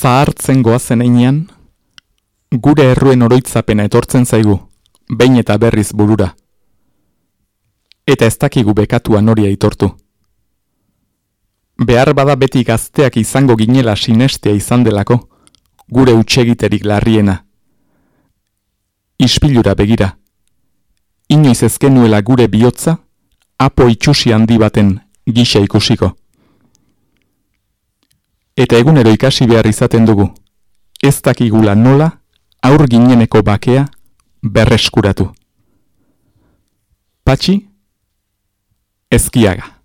Zahartzen goazen einean, gure erruen oroitzapena etortzen zaigu, behin eta berriz burura. Eta ez dakigu bekatua noria aitortu. Behar bada beti gazteak izango ginela sinestea izan delako, gure utxegiterik larriena. Ispilura begira. Inoiz ezkenuela gure bihotza, apo itxusi handi baten gisa ikusiko. Eta egunero ikasi behar izaten dugu, ez dakigula nola, aur gineneko bakea berreskuratu. Patxi, ezkiaga.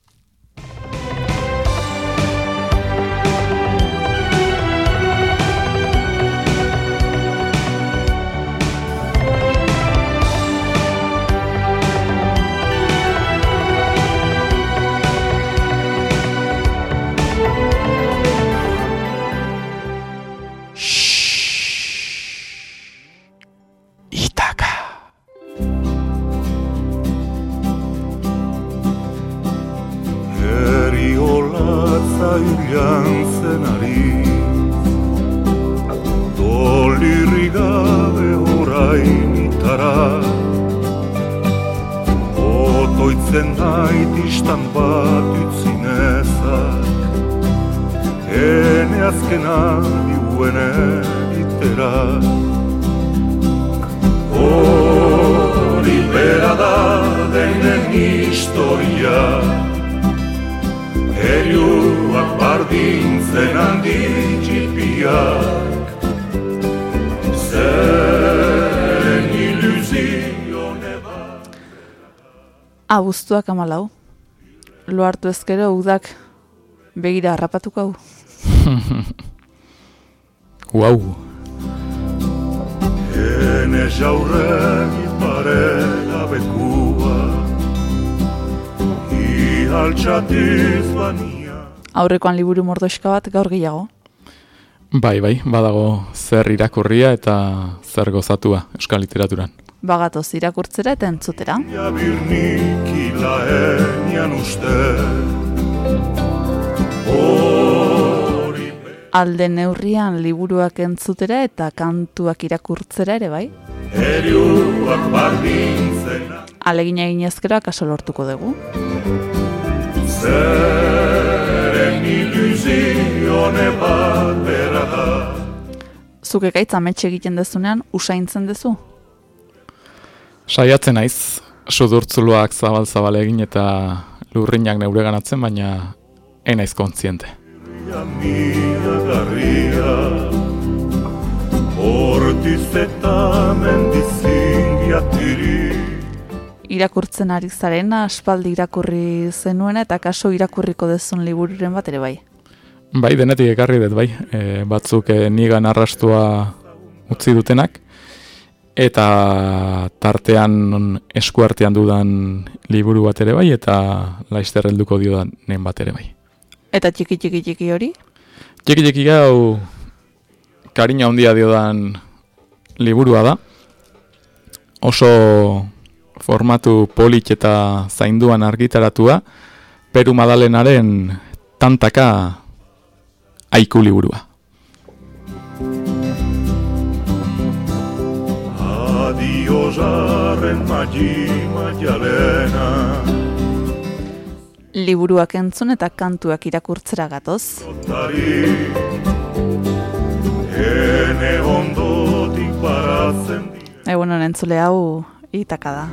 Abuztuak amalau. Lo hartu ezkero udak begira harrapatuko hau. Wow. Ene jaurre parela bekua Ihaltxatiz bania Aurrekoan liburu mordoska bat gaur gehiago. Bai, bai, badago zer irakurria eta zer gozatua euskal literaturan bagatoz irakurtzera eta entzutera. Alde neurrian liburuak entzutera eta kantuak irakurtzera ere bai. Alegina egin ezkera kaso lortuko dugu. Zuke gaitza metxe egiten dezunean, usaintzen dezu? Saiatzen naiz, sudurtzuluak zabal-zabal egin eta lurrinak neure ganatzen, baina enaiz kontziente. Irakurtzen ari zaren, aspaldi irakurri zenuena eta kaso irakurriko dezun libururen bat ere bai? Bai, denetik ekarri dut bai, e, batzuk e, nigan arrastua utzi dutenak, eta tartean eskuartean dudan liburu bat ere bai, eta laizter helduko dio nen bat ere bai. Eta txiki txiki txiki hori? Txiki txiki gau karina handia diodan liburua da. Oso formatu polit eta zainduan argitaratua, Peru Madalenaren tantaka aiku liburua. Adio jarren magi maialena Liburuak entzun eta kantuak irakurtzera gatoz. Ene ondotik baratzen Egun honen zule hau itaka da.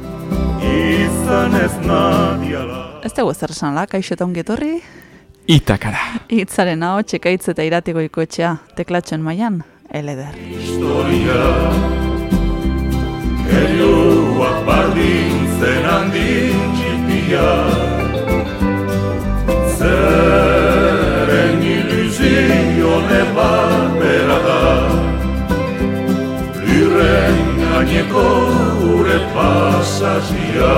Izan ez nadiala Ez dugu zer esan la, kaixo eta ongetorri? Itakara. Itzaren hau, txekaitz eta iratiko ikotxea, teklatxen maian, eleder. Historia Erioak bardin zen handin txipia Zeren iluzio nebat bera da. Lirren gaineko ure pasazia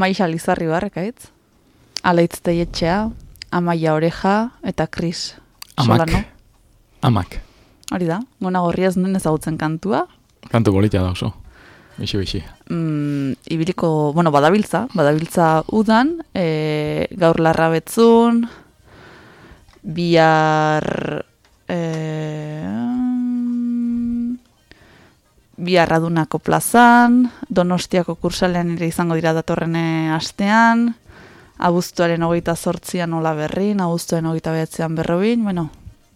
Maixa Lizarri barrekaitz. Aleitz teietxea, Amaia Oreja eta Kris Amak. Solano. Amak. Hori da, gona gorria ez nuen ezagutzen kantua. Kantu politia da oso. Bixi, bixi. Mm, ibiliko, bueno, badabiltza, badabiltza udan, e, gaur larra betzun, bihar... E, bihar adunako plazan, donostiako kursalean ere izango dira datorren eh, astean, abuztuaren hogeita sortzian nola berrin, abuztuaren hogeita behatzean berrobin, bueno,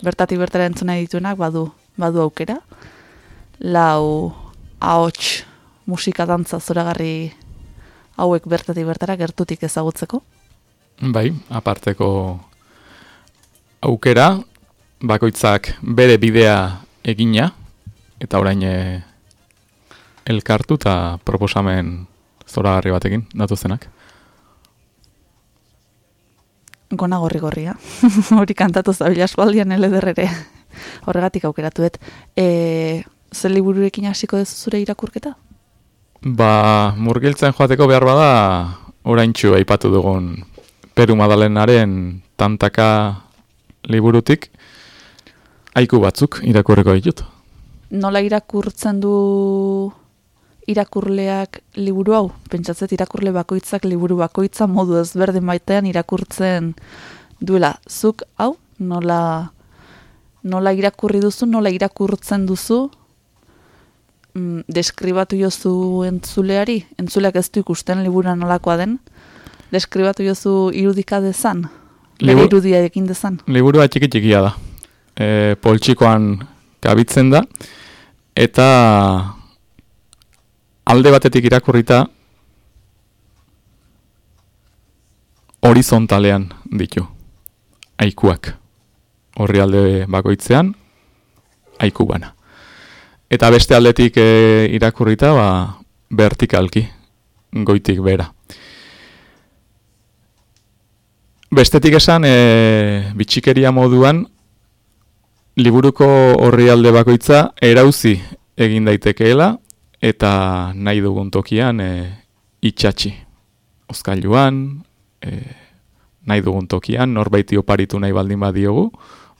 bertatik bertara entzuna dituenak badu, badu aukera. Lau ahots musika dantza zoragarri hauek bertatik bertara gertutik ezagutzeko. Bai, aparteko aukera, bakoitzak bere bidea egina, eta orain eh, elkartu eta proposamen zoragarri batekin, datuzenak. Gona gorri gorria. Hori kantatu zabila aspaldian eleder ere. Horregatik aukeratuet. E, zer libururekin hasiko dezu zure irakurketa? Ba, murgiltzen joateko behar bada, oraintxu aipatu dugun Peru Madalenaren tantaka liburutik, aiku batzuk irakurreko ditut. Nola irakurtzen du irakurleak liburu hau? Pentsatzet irakurle bakoitzak liburu bakoitza modu ezberdin baitean irakurtzen duela. Zuk hau nola, nola irakurri duzu, nola irakurtzen duzu, mm, deskribatu jozu entzuleari, entzuleak ez du ikusten libura nolakoa den, deskribatu jozu irudika dezan, bere Libu- irudia ekin dezan. Liburua txiki txikia da. E, poltsikoan kabitzen da, eta alde batetik irakurrita horizontalean ditu. Aikuak. Horri alde bakoitzean, aiku bana. Eta beste aldetik e, irakurrita, ba, vertikalki, goitik bera. Bestetik esan, e, bitxikeria moduan, liburuko horri alde bakoitza erauzi egin daitekeela, eta nahi dugun tokian e, itxatxi. Ozkailuan, e, nahi dugun tokian, norbaiti oparitu nahi baldin badiogu,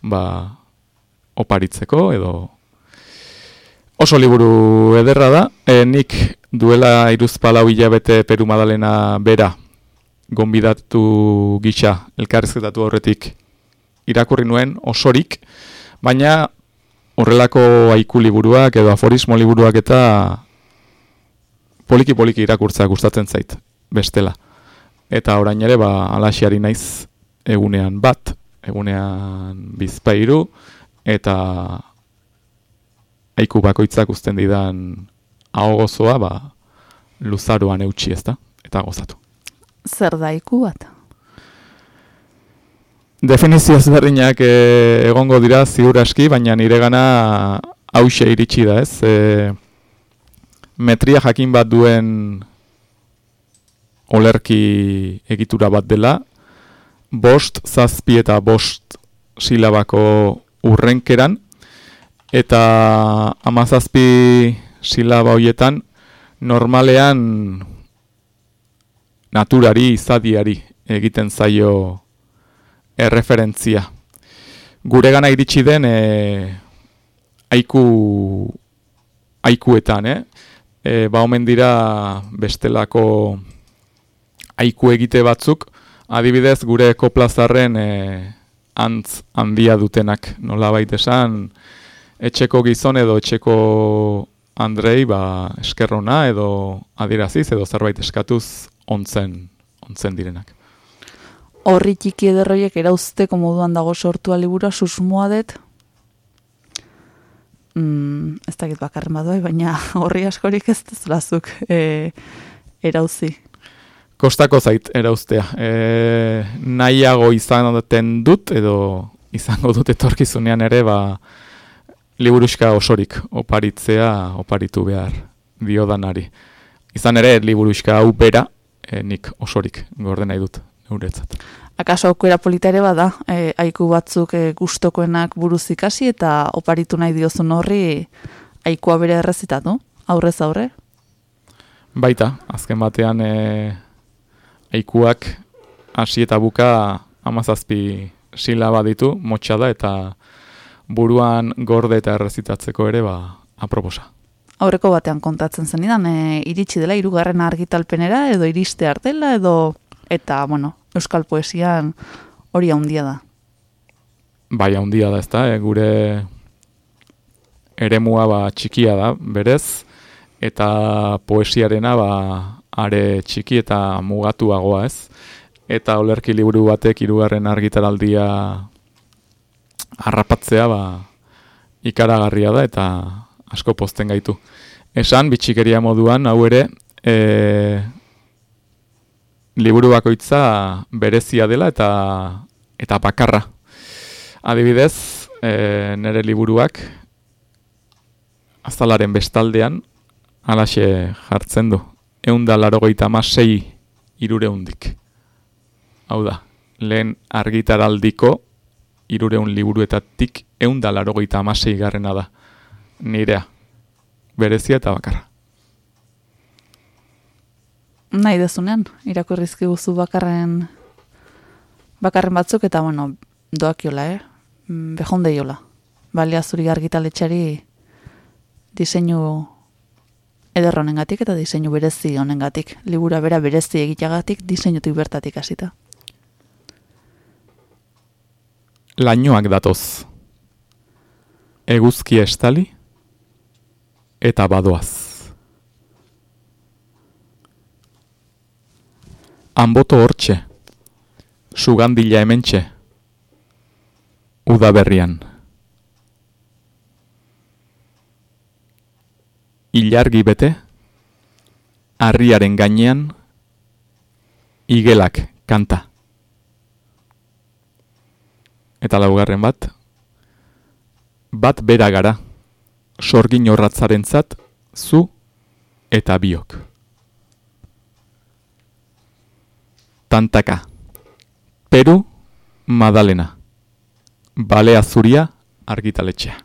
ba, oparitzeko edo oso liburu ederra da. E, nik duela iruzpalau hilabete Peru Madalena bera gonbidatu gisa elkarrizketatu horretik irakurri nuen osorik, baina horrelako aiku liburuak edo aforismo liburuak eta poliki-poliki irakurtzea gustatzen zait, bestela. Eta orain ere, ba, alaxiari naiz egunean bat, egunean bizpairu, eta aiku bakoitzak uzten didan ahogozoa, ba, luzaroan eutxi ezta, eta gozatu. Zer da iku bat? Definizio ezberdinak e, egongo dira ziur aski, baina nire gana hause iritsi da ez. E, metria jakin bat duen olerki egitura bat dela, bost, zazpi eta bost silabako urrenkeran, eta amazazpi silaba hoietan normalean naturari, izadiari egiten zaio erreferentzia. Gure gana iritsi den e, aiku, aikuetan, eh? E, ba omen dira bestelako aiku egite batzuk, adibidez gure koplazarren e, antz handia dutenak, nola esan, etxeko gizon edo etxeko Andrei ba, eskerrona edo adiraziz edo zerbait eskatuz ontzen, ontzen direnak. Horri txiki ederroiek erauzteko moduan dago sortua libura susmoa dut. Mm, ez dakit bakarren badoi, baina horri askorik ez dezulazuk e, erauzi. Kostako zait erauztea. E, nahiago izan dut edo izango dut etorkizunean ere ba liburuska osorik oparitzea oparitu behar diodanari. Izan ere liburuska hau bera e, nik osorik gorde nahi dut neuretzat. Akaso aukera polita ere bada, e, aiku batzuk e, gustokoenak buruz ikasi eta oparitu nahi diozun horri aikua bere errezitatu, aurrez aurre. Baita, azken batean e, aikuak hasi eta buka amazazpi silaba ditu, motxa da, eta buruan gorde eta errezitatzeko ere, ba, aproposa. Aurreko batean kontatzen zen idan, e, iritsi dela, irugarren argitalpenera, edo iriste artela, edo, eta, bueno, euskal poesian hori handia da. Bai, handia da, ez da, e, gure eremua ba, txikia da, berez, eta poesiarena ba, are txiki eta mugatuagoa ez. Eta olerki liburu batek hirugarren argitaraldia harrapatzea ba, ikaragarria da eta asko pozten gaitu. Esan, bitxikeria moduan, hau ere, e, liburu bakoitza berezia dela eta eta bakarra. Adibidez, e, nire liburuak azalaren bestaldean alaxe jartzen du. Eunda larogeita masei irureundik. Hau da, lehen argitaraldiko irureun liburuetatik eunda larogeita amasei garrena da. Nirea, berezia eta bakarra. Nahi dezunean, irakurrizki guzu bakarren bakarren batzuk eta bueno, doak jola, eh? Mm, Behonde jola. Balia zuri argitaletxari diseinu eder honengatik eta diseinu berezi honengatik. Libura bera berezi egiteagatik diseinutik bertatik hasita. Lainoak datoz. Eguzki estali eta badoaz. Anboto hortxe. Sugandila hementxe. Udaberrian. ilargi bete, harriaren gainean, igelak kanta. Eta laugarren bat, bat bera gara, sorgin horratzaren zat, zu eta biok. Tantaka, Peru, Madalena, Balea Zuria, argitaletxea.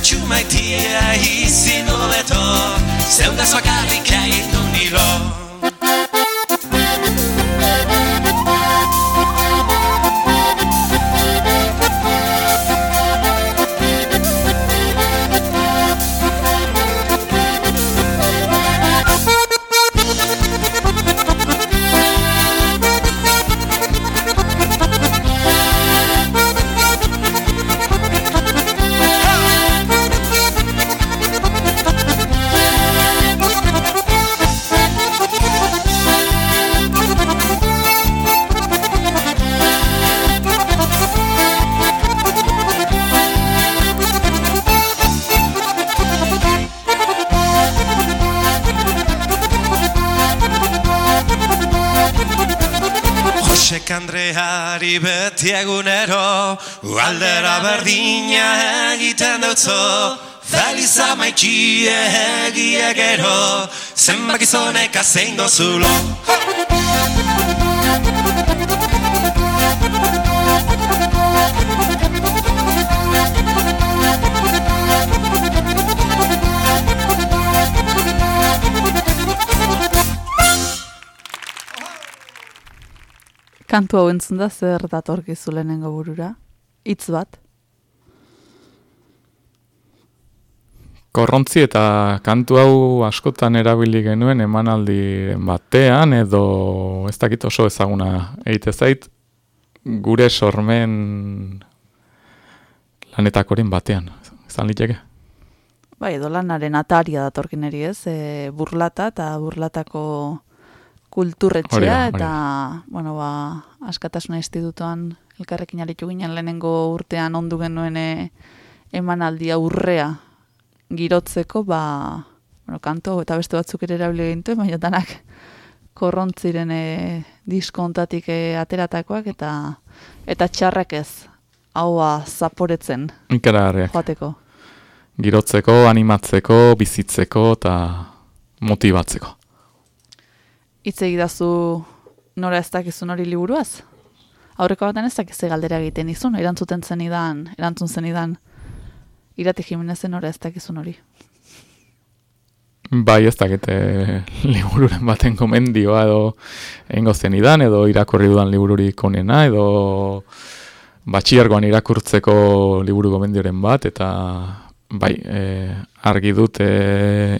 ciumaia, il sinumeto, se una sua carica in non Aldera berdina egiten dutzo Feliz amaikie egie gero Zenbak izonek azein gozulo Kantu hau entzun da zer datorkizu lehenengo burura? Hitz bat? Korrontzi eta kantu hau askotan erabili genuen emanaldi batean edo ez dakit oso ezaguna egite zait gure sormen lanetakoren batean. Ezan liteke? Bai, edo lanaren ataria datorkin eri ez, e, burlata eta burlatako kulturretxea Hori da, hori eta, bueno, ba, askatasuna institutuan elkarrekin aritu ginen lehenengo urtean ondu genuen e, emanaldia urrea girotzeko, ba, bueno, kanto eta beste batzuk ere erabili gintu, baina danak korrontziren e, diskontatik e, ateratakoak eta eta txarrak ez, haua zaporetzen Ikaragarriak. joateko. Girotzeko, animatzeko, bizitzeko eta motibatzeko. Hitz egidazu nora ez dakizun hori liburuaz? Aurreko batean ez dakize galdera egiten izun, erantzuten zenidan, erantzun zenidan, irati jimenezen nora ez dakizun hori. Bai, ez dakite libururen baten komendioa edo egingo zenidan, edo irakurri dudan libururik onena, edo batxiargoan irakurtzeko liburu gomendioren bat, eta bai, e, argi dut e,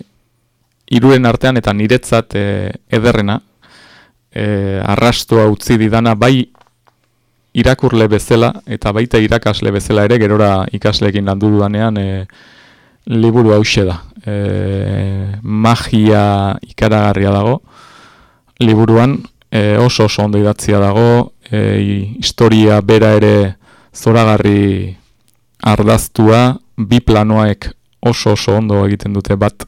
iruren artean eta niretzat e, ederrena, e, arrastua utzi didana bai irakurle bezala eta baita irakasle bezala ere gerora ikasleekin landu dudanean e, liburu hause da. E, magia ikaragarria dago liburuan e, oso oso ondo idatzia dago e, historia bera ere zoragarri ardaztua bi planoaek oso oso ondo egiten dute bat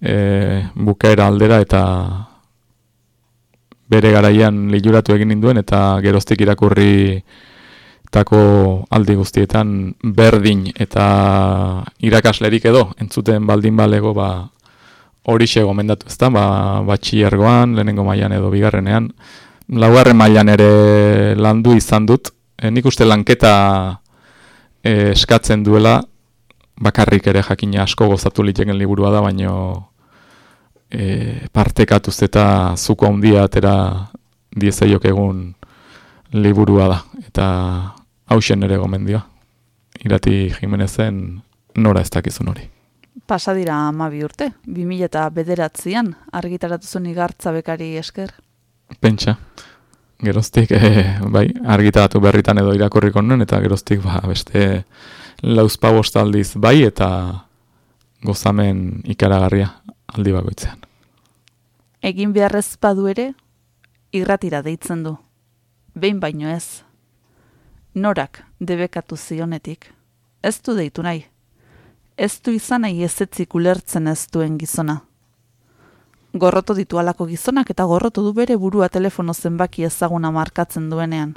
e, bukaera aldera eta bere garaian liluratu egin ninduen eta geroztik irakurri tako aldi guztietan berdin eta irakaslerik edo entzuten baldin balego ba horixe gomendatu ezta? Ba batxiergoan lehenengo mailan edo bigarrenean. Laugarren mailan ere landu izan dut. E, nik uste lanketa e, eskatzen duela. Bakarrik ere jakina asko gozatu liteken liburua da baino e, partekatuz eta zuko handia atera diezaiok egun liburua da eta hausen ere gomendioa. Irati Jimenezen nora ez dakizun hori. Pasa dira amabi urte, 2000 eta bederatzean argitaratu zuen igartza bekari esker. Pentsa, geroztik, e, bai, argitaratu berritan edo irakurriko nuen, eta geroztik, ba, beste lauzpa aldiz bai, eta gozamen ikaragarria aldi bakoitzean. Egin beharrez badu ere, irratira deitzen du. Behin baino ez. Norak debekatu zionetik. Ez du deitu nahi. Ez du izan nahi ezetzik ulertzen ez duen gizona. Gorroto ditu alako gizonak eta gorroto du bere burua telefono zenbaki ezaguna markatzen duenean.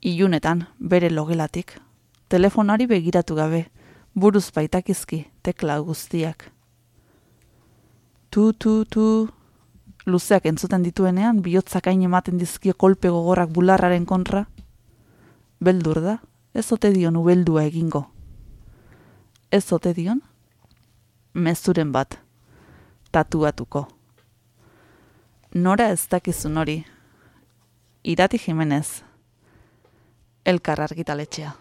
Ilunetan, bere logelatik. Telefonari begiratu gabe, buruz baitakizki, tekla guztiak. Tu, tu, tu, luzeak entzuten dituenean, bihotzak hain ematen dizkio kolpe gogorrak bularraren kontra. Beldur da, ez ote dion ubeldua egingo. Ez ote dion, mezuren bat, tatuatuko. Nora ez dakizun hori, irati jimenez, elkar argitaletxea.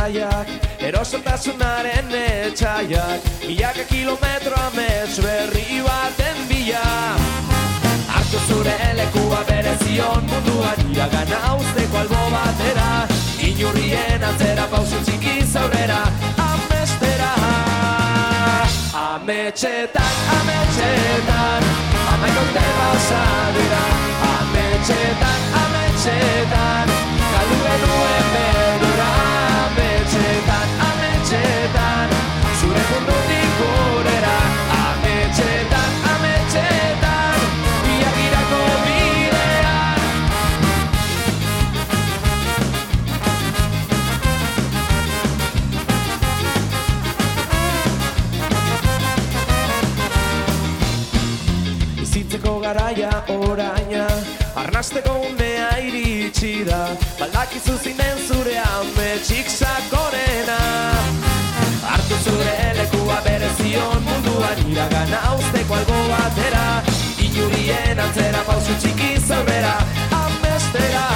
Sustraiak Erosotasunaren etxaiak Milaka kilometro amets berri baten bila. Artu zure lekua berezion munduan Iragana usteko albo batera. Inurrien atzera pausu txiki zaurera Amestera. Ametxetan, ametxetan Amaiko te basa dira Ametxetan, ametxetan Galdu genuen berdura garaia oraina. Arnasteko unea iritsi da Baldakizu zinen zure ametxik sakonena Artu zure lekua berezion munduan Iragana usteko algo batera Inurien antzera pausu txiki zaurera Amestera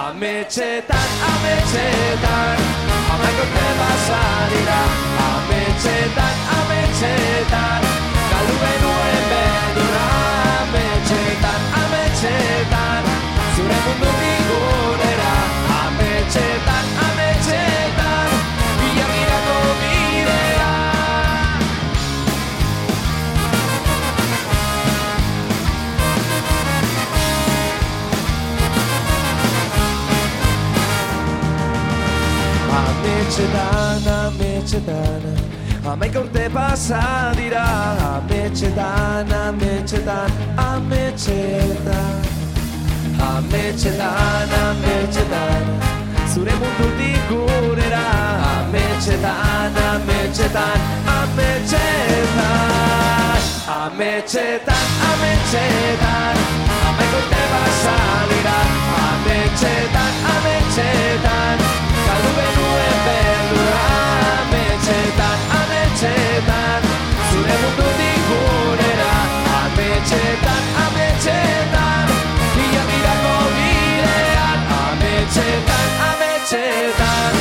Ametxetan, ametxetan Amaiko te basa dira Ametxetan, ametxetan Galdu Ametxetan, ametxetan Zure mundu figurera Ametxetan, ametxetan Ilargirako bidea. Ametxetan, ametxetan Amaika urte pasa dira Ametxetan, ametxetan, ametxetan. Ametxetan, ametxetan Zure mundutik gurera. Ametxetan, ametxetan, ametxetan. Ametxetan, ametxetan Amaika urte pasa dira. Ametxetan, ametxetan Galdu genuen berdura Ametxetan, ametxetan Zure mundutik gurera Ametxetan, ametxetan Ilargirako bidean Ametxetan, ametxetan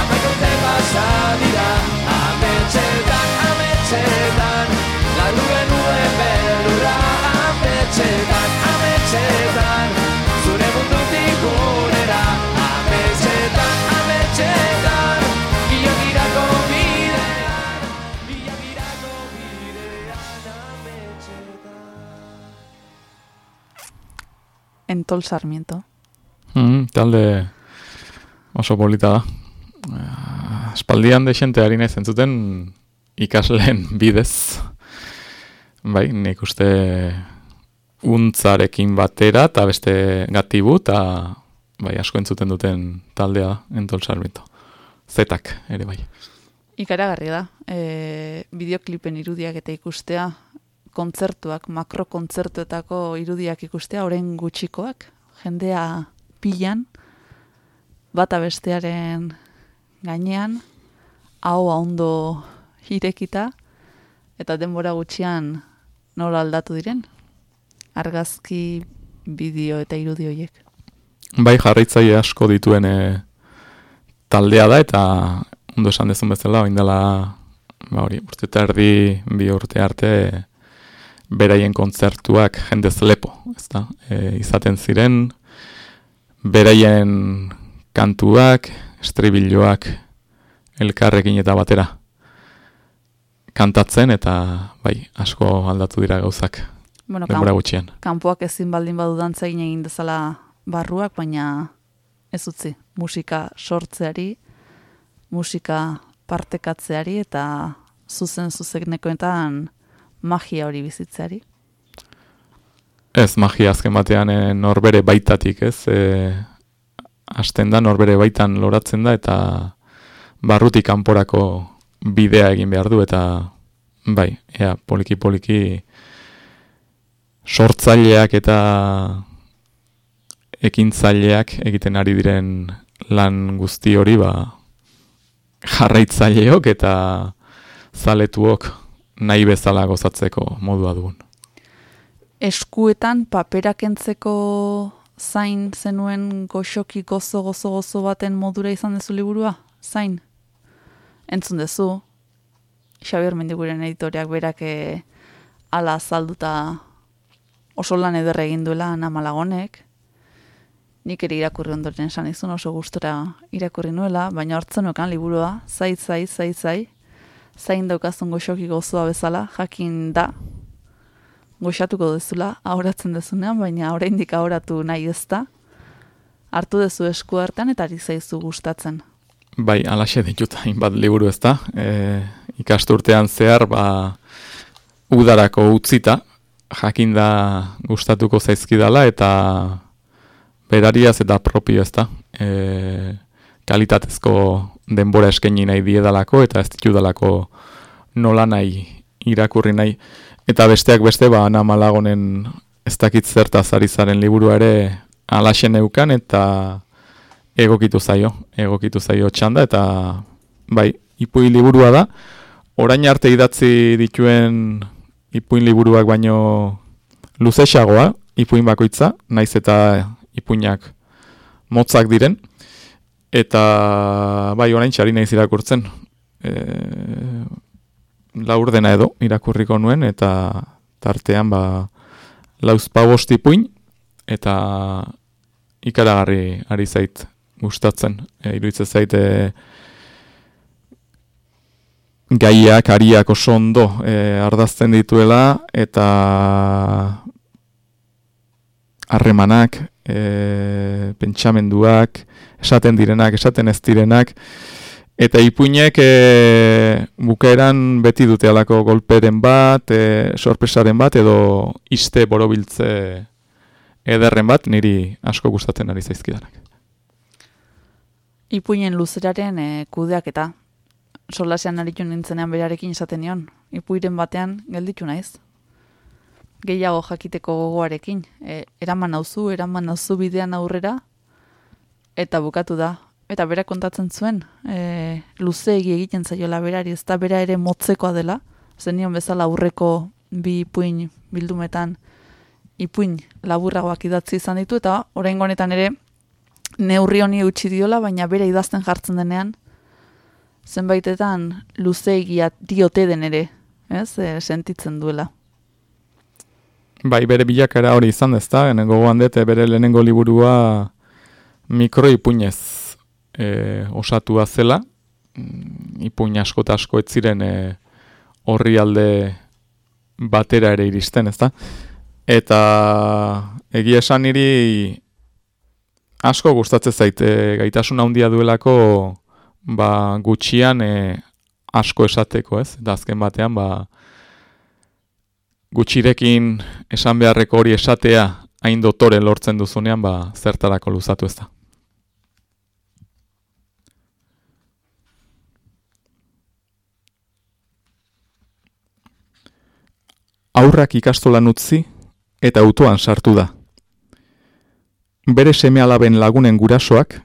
Amaik urte pasa dira Ametxetan, ametxetan Galdu genuen berdura Ametxetan, ametxetan Zure mundutik gurera Entol Sarmiento. Mm, talde oso polita da. Eh, Espaldian de xente ari naiz entzuten ikasleen bidez. Bai, nik uste untzarekin batera eta beste gatibu eta bai, asko entzuten duten taldea Entol Sarmiento. Zetak ere bai. Ikaragarri da, e, bideoklipen irudiak eta ikustea, kontzertuak, makrokontzertuetako irudiak ikustea, orain gutxikoak, jendea pilan, bata bestearen gainean, ahoa ondo irekita, eta denbora gutxian nola aldatu diren, argazki, bideo eta irudi horiek. Bai, jarraitzaile asko dituen e, taldea da, eta ondo esan dezun bezala, oin dela, ba hori, urte eta erdi, bi urte arte, beraien kontzertuak jendez lepo, ezta? E, izaten ziren, beraien kantuak, estribiloak, elkarrekin eta batera kantatzen, eta bai, asko aldatu dira gauzak, Bueno, denbora gutxian. kanpoak ezin baldin badu dantza egin egin dezala barruak, baina ez utzi. Musika sortzeari, musika partekatzeari eta zuzen zuzenekoetan magia hori bizitzeari. Ez, magia azken batean e, norbere baitatik, ez? E, hasten da, norbere baitan loratzen da, eta barrutik kanporako bidea egin behar du, eta bai, ea, poliki-poliki sortzaileak eta ekintzaileak egiten ari diren lan guzti hori, ba, jarraitzaileok eta zaletuok nahi bezala gozatzeko modua dugun. Eskuetan paperak entzeko zain zenuen goxoki gozo gozo gozo baten modura izan dezu liburua? Zain? Entzun dezu, Xabier Mendiguren editoreak berak eh, ala azalduta oso lan ederre egin duela Ana Malagonek. Nik ere irakurri ondoren esan izun oso gustora irakurri nuela, baina hortzen okan liburua, zai, zai, zai, zai, zain daukazun goxoki gozoa bezala, jakin da, goxatuko dezula, ahoratzen dezunean, baina oraindik ahoratu nahi ez da, hartu dezu esku hartan eta ari zaizu gustatzen. Bai, alaxe ditut, hainbat liburu ez da. E, ikasturtean zehar, ba, udarako utzita, jakinda gustatuko zaizkidala, eta berariaz eta propio ez da. E, kalitatezko denbora eskaini nahi diedalako, eta ez ditudalako nola nahi irakurri nahi. Eta besteak beste, ba, ana malagonen ez dakit zertaz ari zaren liburua ere alaxen eukan, eta egokitu zaio, egokitu zaio txanda, eta bai, ipui liburua da, orain arte idatzi dituen ipuin liburuak baino luzexagoa, ipuin bakoitza, naiz eta ipuinak motzak diren, eta bai, orain txari naiz irakurtzen, e, laur dena edo irakurriko nuen, eta tartean ba, lauzpa ipuin, eta ikaragarri ari zait gustatzen. E, iruditzen zaite gaiak, ariak oso ondo e, ardazten dituela eta harremanak, e, pentsamenduak, esaten direnak, esaten ez direnak, eta ipuinek e, bukaeran beti dute alako golperen bat, e, sorpresaren bat, edo iste borobiltze ederren bat, niri asko gustatzen ari zaizkidanak ipuinen luzeraren e, kudeak eta solasean aritu nintzenean berarekin esaten nion. Ipuiren batean gelditu naiz. Gehiago jakiteko gogoarekin. E, eraman nauzu, eraman nauzu bidean aurrera, eta bukatu da. Eta bera kontatzen zuen, e, luzeegi egiten zaiola berari, ez da bera ere motzekoa dela. Zenion bezala aurreko bi ipuin bildumetan ipuin laburragoak idatzi izan ditu, eta orain honetan ere neurri honi utzi diola, baina bere idazten jartzen denean, zenbaitetan luzeegia diote den ere, ez, e, sentitzen duela. Bai, bere bilakara hori izan ez da, gogoan dute bere lehenengo liburua mikroipuinez e, osatua zela, mm, ipuin asko eta asko ez ziren e, horri alde batera ere iristen, ez da? Eta egia esan niri asko gustatzen zaite gaitasun handia duelako ba, gutxian e, asko esateko, ez? Da azken batean ba, gutxirekin esan beharreko hori esatea hain dotore lortzen duzunean ba, zertarako luzatu ez da. Aurrak ikastolan utzi eta autoan sartu da bere seme alaben lagunen gurasoak,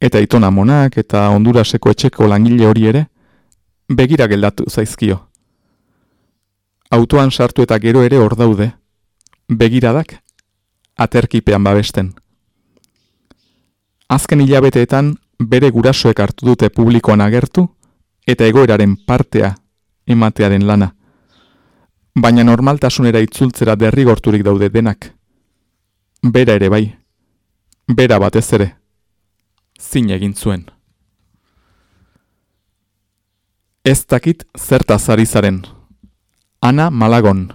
eta itona monak eta onduraseko etxeko langile hori ere, begira geldatu zaizkio. Autoan sartu eta gero ere hor daude, begiradak, aterkipean babesten. Azken hilabeteetan bere gurasoek hartu dute publikoan agertu eta egoeraren partea ematearen lana. Baina normaltasunera itzultzera derrigorturik daude denak. Bera ere bai bera batez ere, zin egin zuen. Ez dakit zertaz ari zaren, Ana Malagon,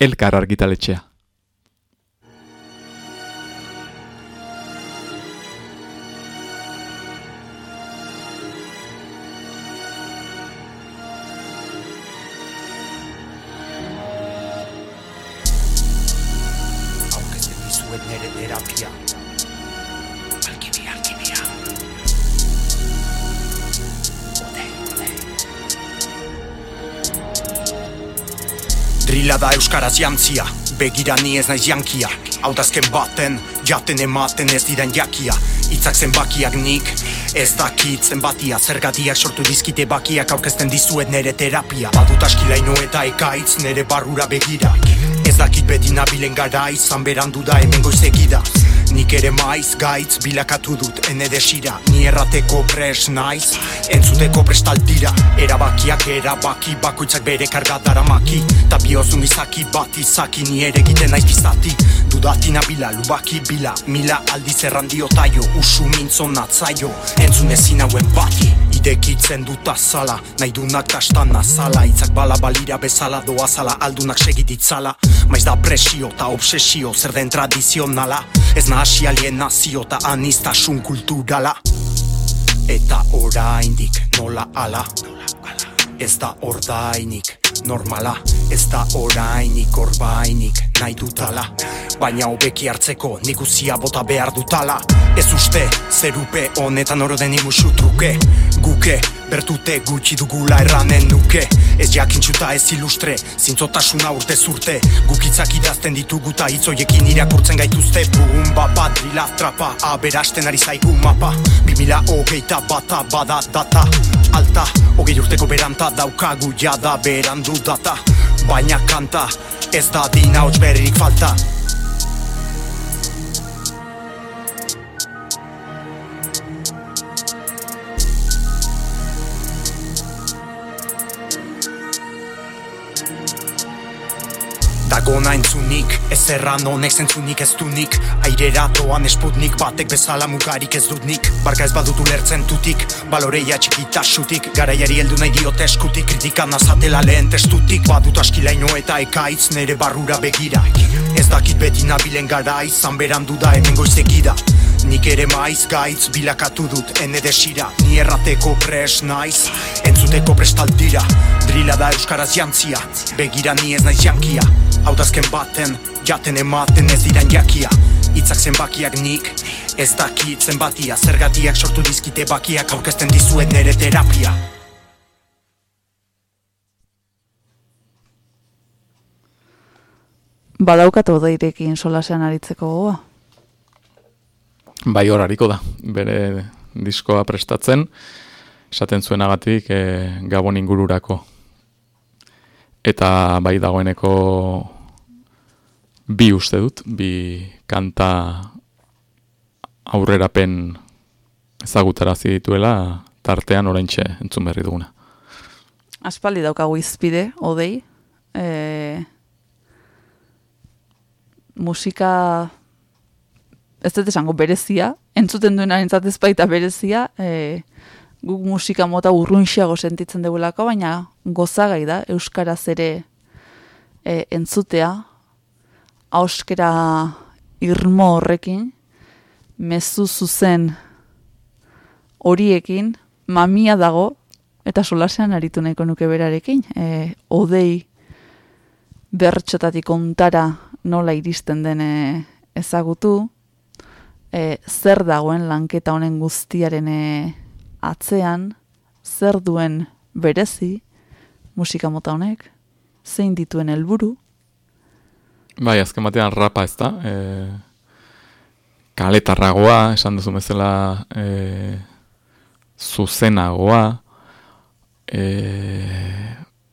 elkar argitaletxea. Drila da euskaraz jantzia, begira ni ez naiz jankia. Hautazken baten, jaten ematen ez diren jakia. Itzak zenbakiak nik, ez dakit zenbatia. Zergatiak sortu dizkite bakiak aurkezten dizuet nere terapia. Badut askilaino eta ekaitz nere barrura begira. Ez dakit beti nabilen gara izan berandu da hemen goizegida Nik ere maiz gaitz bilakatu dut ene desira. Ni errateko pres naiz, entzuteko prestaldira Erabakiak erabaki bakoitzak bere kargatara maki Ta biozun izaki bat izaki ni ere egiten naiz bizati. Dudati nabila, lubaki bila, mila aldiz errandio taio. Usu mintzon natzaio, entzun ezin hauen bati. Idekitzen dut azala, nahi dunak kastan azala. Itzak bala balira bezala, doa zala, aldunak segiditzala Maiz da presio eta obsesio, zer den tradizionala Ez nahasi alienazio eta anistasun kulturala Eta oraindik nola ala. Ez da ordainik normala. Ez da orainik orbainik nahi dutala. Baina hobeki hartzeko nik uzia bota behar dutala. Ez uste zerupe honetan oro den imusu truke. Guke bertute gutxi dugula erranen nuke. Ez jakintxuta ez ilustre, zintzotasuna urte. Zurte Gukitzak idazten ditugu ta hitzoiekin irakurtzen gaituzte. Bum bapa, drila, trapa, aberasten ari zaigu mapa. Bimila hogeita bata bada data. Alta, hogei urteko beranta daukagu jada berandu data. Baina kanta, ez da dina hots berririk falta Dagona entzunik, ez erran honek zentzunik ez dunik. Airera doan esputnik, batek bezala mugarik ez dut nik. Barka ez badut ulertzen tutik, baloreia txikita sutik. Garaiari heldu nahi diote eskutik, kritikan azatela lehen testutik. Badut askilaino eta ekaitz nere barrura begira. Ez dakit beti nabilen gara izan berandu da hemen goizekida Nik ere maiz gaitz bilakatu dut ene desira. Ni errateko pres naiz, entzuteko prestaldira Drila da euskaraz jantzia, begira ni ez naiz jankia. Hautazken baten, jaten ematen ez diran jakia. Itzak zenbakiak nik, ez dakit zenbatia. Zergatiak sortu dizkite bakiak aurkezten dizuet nere terapia. Badaukat odeirekin solasean aritzeko goa. Bai hor hariko da, bere diskoa prestatzen, esaten zuenagatik e, gabon ingururako. Eta bai dagoeneko bi uste dut, bi kanta aurrerapen ezagutarazi dituela tartean oraintxe entzun berri duguna. Aspaldi daukagu izpide, odei. E, musika ez dut esango berezia, entzuten duen arentzat ez baita berezia, e, guk musika mota urrunxiago sentitzen dugulako, baina gozagai da, Euskaraz ere e, entzutea, hauskera irmo horrekin, mezu zuzen horiekin, mamia dago, eta solasean aritu nahiko nuke berarekin. E, odei bertxotatik ontara nola iristen den e, ezagutu, e, zer dagoen lanketa honen guztiaren e, atzean, zer duen berezi? Musika mota honek, zein dituen helburu. Bai, azken batean rapa ez da, e, kaletarragoa, esan duzu bezala e, zuzenagoa, e,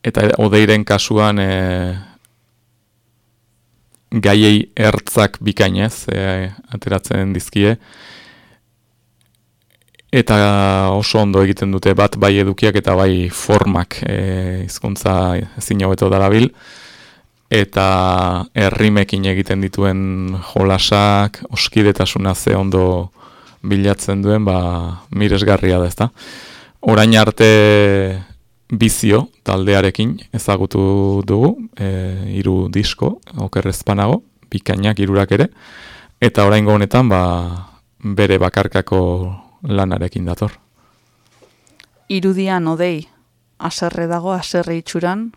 eta odeiren kasuan e, gaiei ertzak bikainez e, ateratzen dizkie. Eta oso ondo egiten dute bat bai edukiak eta bai formak e, hizkuntza ezin hobeto darabil. Eta herrimekin egiten dituen jolasak oskidetasuna ze ondo bilatzen duen ba miresgarria da ezta? Orain arte bizio taldearekin ezagutu dugu, e, iru disko, okerrezpanago, bikainak irurak ere, eta oraingo honetan ba, bere bakarkako lanarekin dator. Irudian odei, aserre dago, aserre itxuran,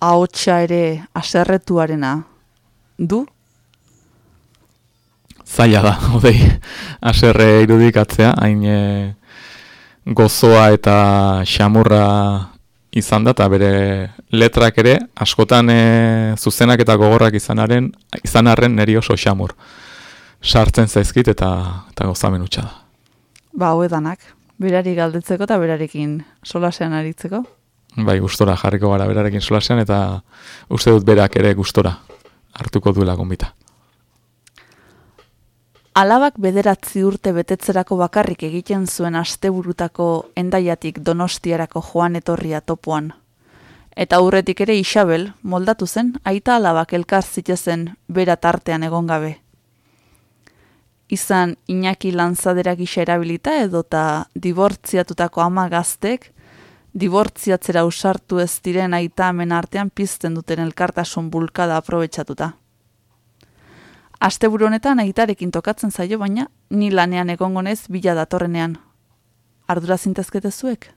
ahotsa ere aserretuarena du? Zaila da, odei, aserre irudikatzea, hain e, gozoa eta xamurra izan da, eta bere letrak ere, askotan e, zuzenak eta gogorrak izanaren, izanarren neri oso xamur. Sartzen zaizkit eta, eta gozamen utxa da. Ba, hau edanak, berari galdetzeko eta berarekin solasean aritzeko. Bai, gustora jarriko gara berarekin solasean, eta uste dut berak ere gustora hartuko duela gonbita. Alabak bederatzi urte betetzerako bakarrik egiten zuen asteburutako endaiatik donostiarako joan etorria topoan. Eta aurretik ere Isabel moldatu zen aita alabak elkar zitezen bera tartean egon gabe. Izan Iñaki lanzadera gisa erabilita edota dibortziatutako ama gaztek, dibortziatzera usartu ez diren aita hemen artean pizten duten elkartasun bulkada aprobetsatuta. Asteburu honetan aitarekin tokatzen zaio baina ni lanean egongonez bila datorrenean. Ardura zintezkete zuek?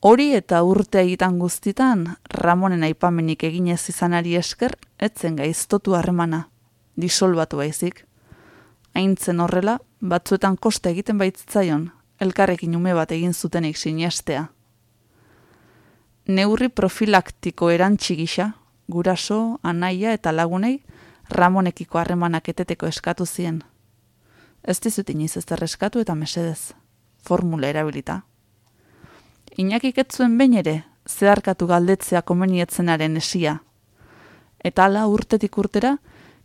Hori eta urte egiten guztitan, Ramonen aipamenik eginez izanari esker, etzen gaiztotu harremana, disolbatu baizik. Aintzen horrela, batzuetan koste egiten baitzitzaion, elkarrekin ume bat egin zutenik sinestea. Neurri profilaktiko erantzi gisa, guraso, anaia eta lagunei, Ramonekiko harremanak eteteko eskatu zien. Ez dizut iniz ez eskatu eta mesedez. Formula erabilita. Inakik etzuen behin ere, zeharkatu galdetzea komenietzenaren esia. Eta ala urtetik urtera,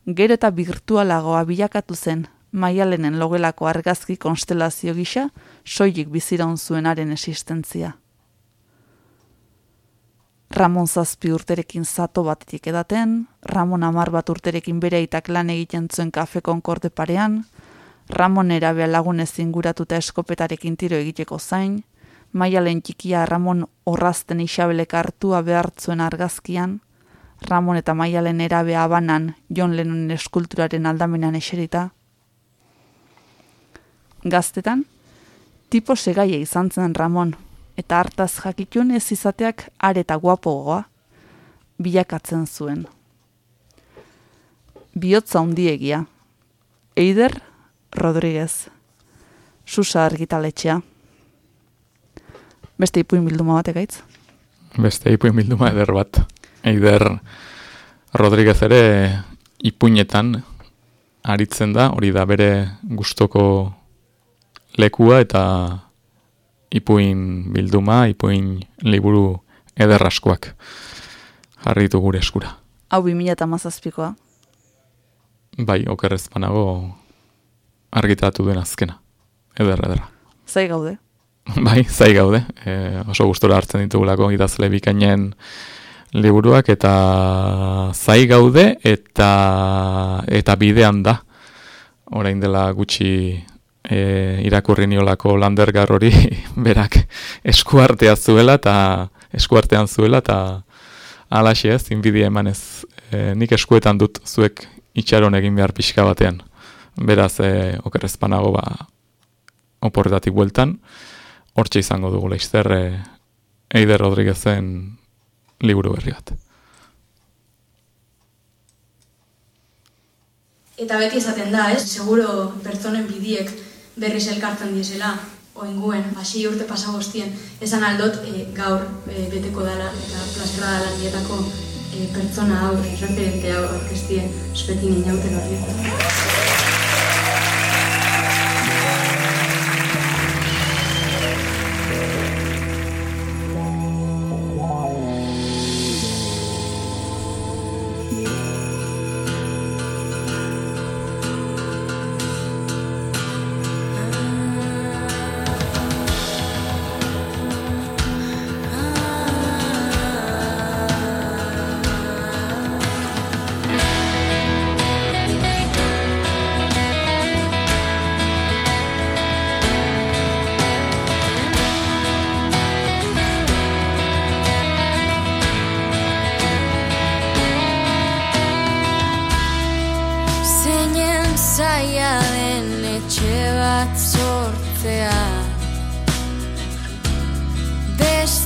gero eta virtualagoa bilakatu zen, maialenen logelako argazki konstelazio gisa, soilik biziraun zuenaren existentzia. Ramon zazpi urterekin zato batetik edaten, Ramon amar bat urterekin bere itak lan egiten zuen kafe konkorde parean, Ramon erabea lagunez inguratuta eskopetarekin tiro egiteko zain, maialen txikia Ramon horrazten isabelek hartua behartzuen argazkian, Ramon eta maialen erabea abanan Jon Lennon eskulturaren aldamenan eserita, gaztetan, tipo segaia izan zen Ramon, eta hartaz jakitun ez izateak areta guapogoa, bilakatzen zuen. Biotza hundiegia. Eider Rodriguez. Susa argitaletxea. Beste ipuin bilduma bat egaitz? Beste ipuin bilduma eder bat. Eider Rodriguez ere ipuinetan aritzen da, hori da bere gustoko lekua eta ipuin bilduma, ipuin liburu ederraskoak jarritu gure eskura. Hau bi mila eta mazazpikoa? Bai, okerrez panago argitatu duen azkena. Ederra, ederra. Zai gaude? Bai, zai gaude. E, oso gustora hartzen ditugulako idazle bikainen liburuak eta zai gaude eta eta bidean da. Orain dela gutxi e, irakurri niolako landergar hori berak eskuartea zuela eta eskuartean zuela eta alaxe ez, inbidia emanez e, nik eskuetan dut zuek itxaron egin behar pixka batean. Beraz, e, okerrezpanago ba, oporretatik bueltan, hortxe izango dugu leizzer e, Eider Rodriguezen liburu berri bat. Eta beti esaten da, ez? Seguro pertsonen bidiek berriz elkartzen diesela, oinguen, hasi urte pasa guztien, esan aldot e, gaur e, beteko dala eta plazera dala dietako e, pertsona hau, referente hau orkestien, espetin inauten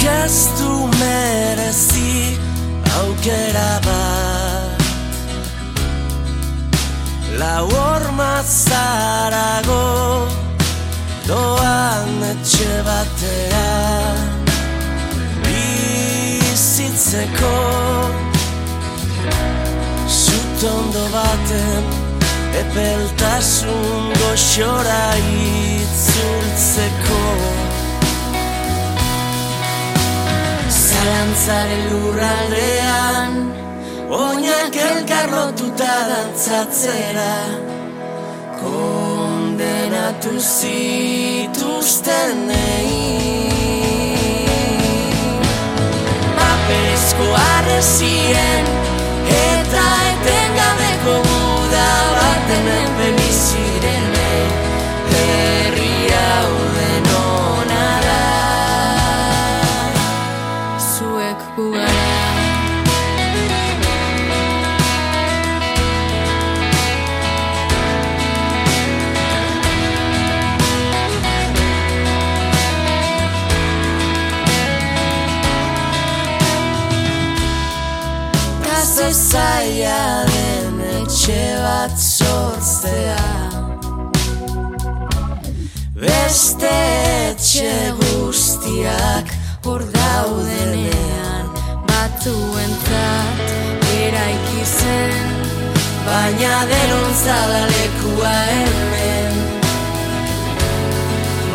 kestu merezi aukera bat. La horma zarago doan etxe batea Bizitzeko zutondo baten epeltasun goxora itzultzeko. Bizitzeko Zalantzaren lurraldean Oinak elkarrotuta dantzatzera. Kondenatu zituzten egin Paperezko arrezien Eta etengabeko muda baten Beste etxe guztiak hor daudenean Batzuentzat eraiki zen Baina denon zadalekua hemen.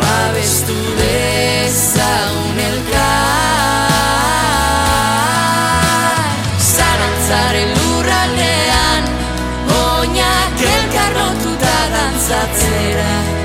Babestu dezagun elkar Zarantzaren lurraldean Oinak elkarrotuta dantzatzera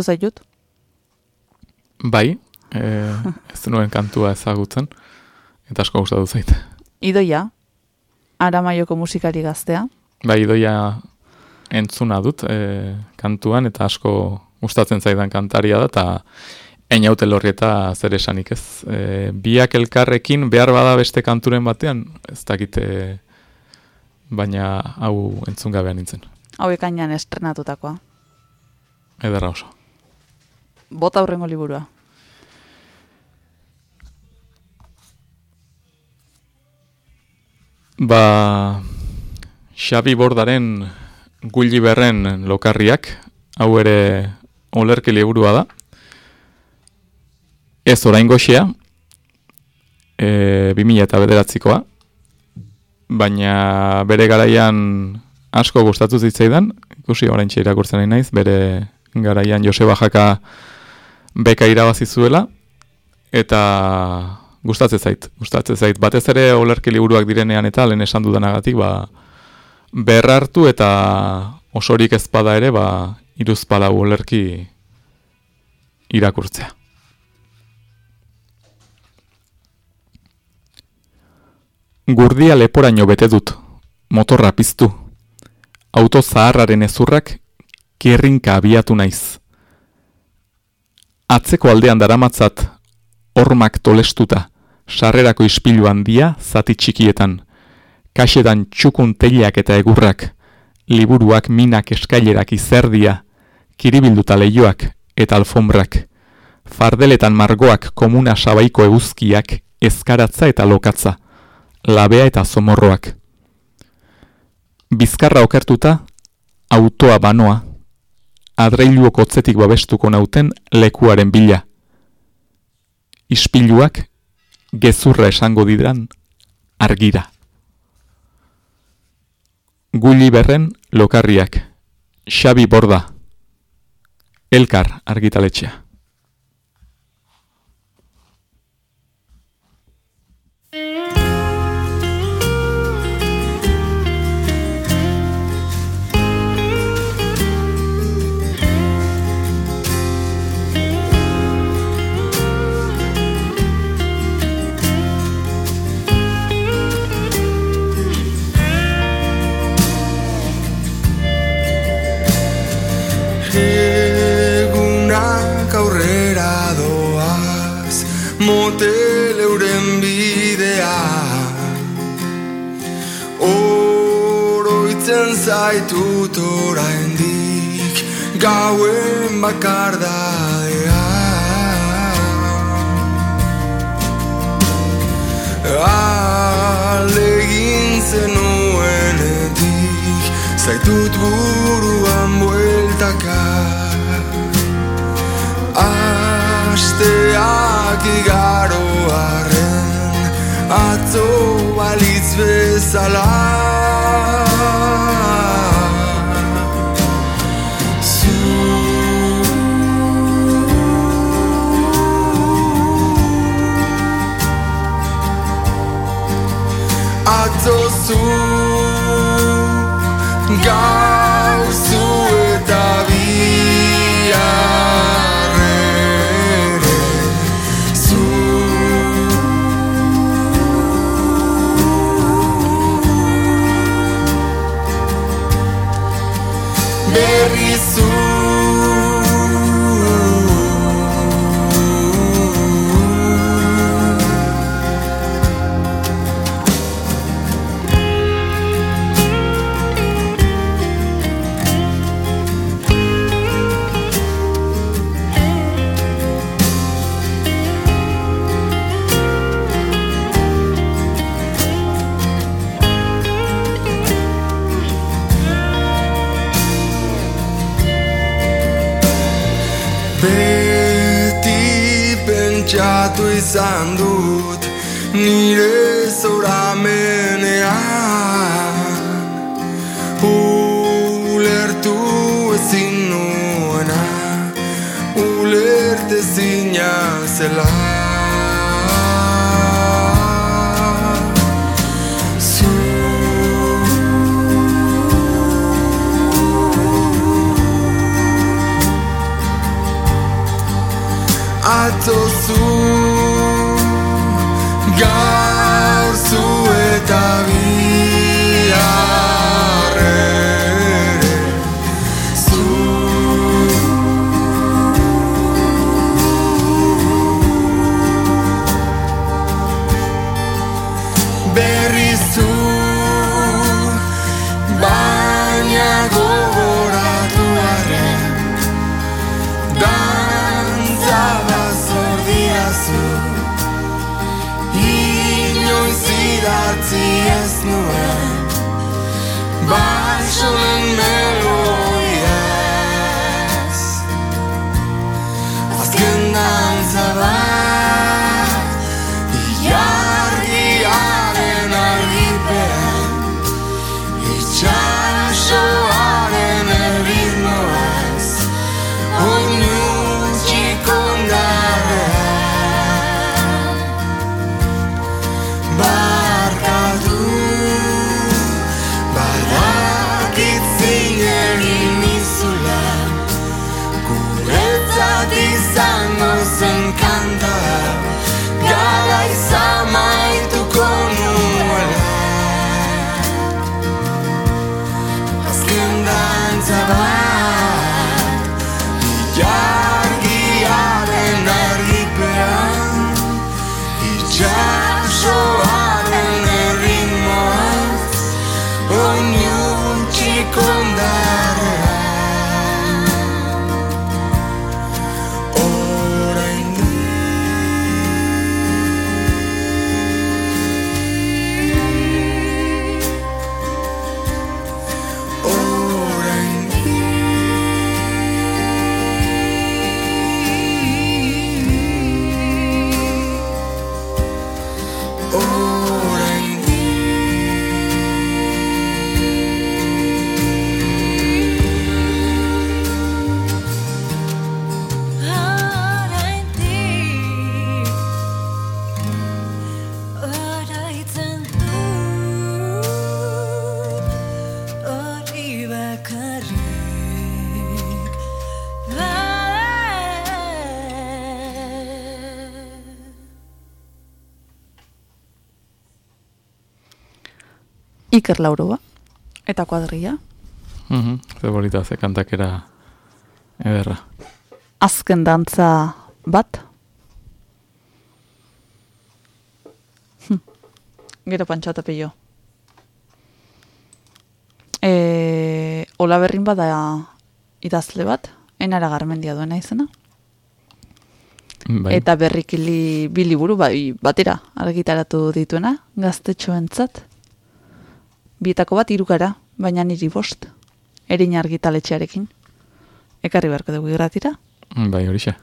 Arritu zaitut. Bai, e, ez nuen kantua ezagutzen, eta asko gustatu zait. Idoia, aramaioko musikari gaztea. Bai, idoia entzuna dut e, kantuan, eta asko gustatzen zaidan kantaria da, eta Einaute lorri eta zer esanik ez. E, biak elkarrekin behar bada beste kanturen batean, ez dakite, baina hau entzun gabean nintzen. Hau ekainan estrenatutakoa. Ederra oso. Bota aurrengo liburua. Ba, Xabi Bordaren gulli berren lokarriak, hau ere olerki liburua da. Ez orain goxea, e, 2000 eta bederatzikoa, baina bere garaian asko gustatu zitzaidan, ikusi orain irakurtzen nahi naiz, bere garaian Joseba Jaka beka irabazi zuela, eta gustatzen zait, gustatzen zait. Batez ere olerki liburuak direnean eta lehen esan dudanagatik, ba, berrartu eta osorik ezpada ere, ba, iruzpalau olerki irakurtzea. Gurdia leporaino bete dut, motorra piztu. Auto zaharraren ezurrak kerrinka abiatu naiz. Atzeko aldean daramatzat hormak tolestuta, sarrerako ispilu handia zati txikietan, kaxetan txukun tegiak eta egurrak, liburuak minak eskailerak izerdia, kiribilduta leioak eta alfombrak, fardeletan margoak komuna sabaiko eguzkiak, ezkaratza eta lokatza, labea eta zomorroak. Bizkarra okertuta, autoa banoa, adreiluok otzetik babestuko nauten lekuaren bila. Ispiluak gezurra esango didran argira. Guli berren lokarriak, Xabi Borda, Elkar argitaletxea. Motel euren bidea. Oroitzen zaitut oraindik Gauen bakardadea Alegin zenuenetik Zaitut buruan bueltaka Asteak igaro arren Atzo balitz bezala. Atzo zu Iker Lauroa eta kuadrilla. Mhm, ze bolita, ze kantakera ederra. Azken dantza bat. Hm. Gero pantxata pillo. E, Ola berrin bada idazle bat, enara garmendia duena izena. Bai. Eta berrikili bi liburu bai, batera argitaratu dituena, gaztetxoentzat. Bietako bat irugara, baina niri bost. Erin argitaletxearekin. Ekarri beharko dugu irratira. Bai, horixe.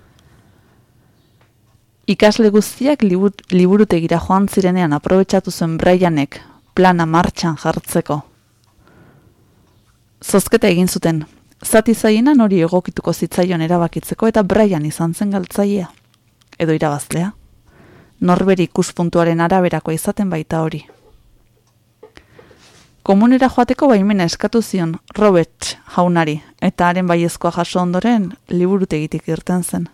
Ikasle guztiak libur, liburutegira joan zirenean aprobetsatu zen Brianek plana martxan jartzeko. Zozketa egin zuten. Zati zaienan hori egokituko zitzaion erabakitzeko eta Brian izan zen galtzailea. Edo irabazlea. Norberi ikuspuntuaren araberako izaten baita hori. Komunera joateko baimena eskatu zion Robert jaunari eta haren baiezkoa jaso ondoren liburutegitik irten zen.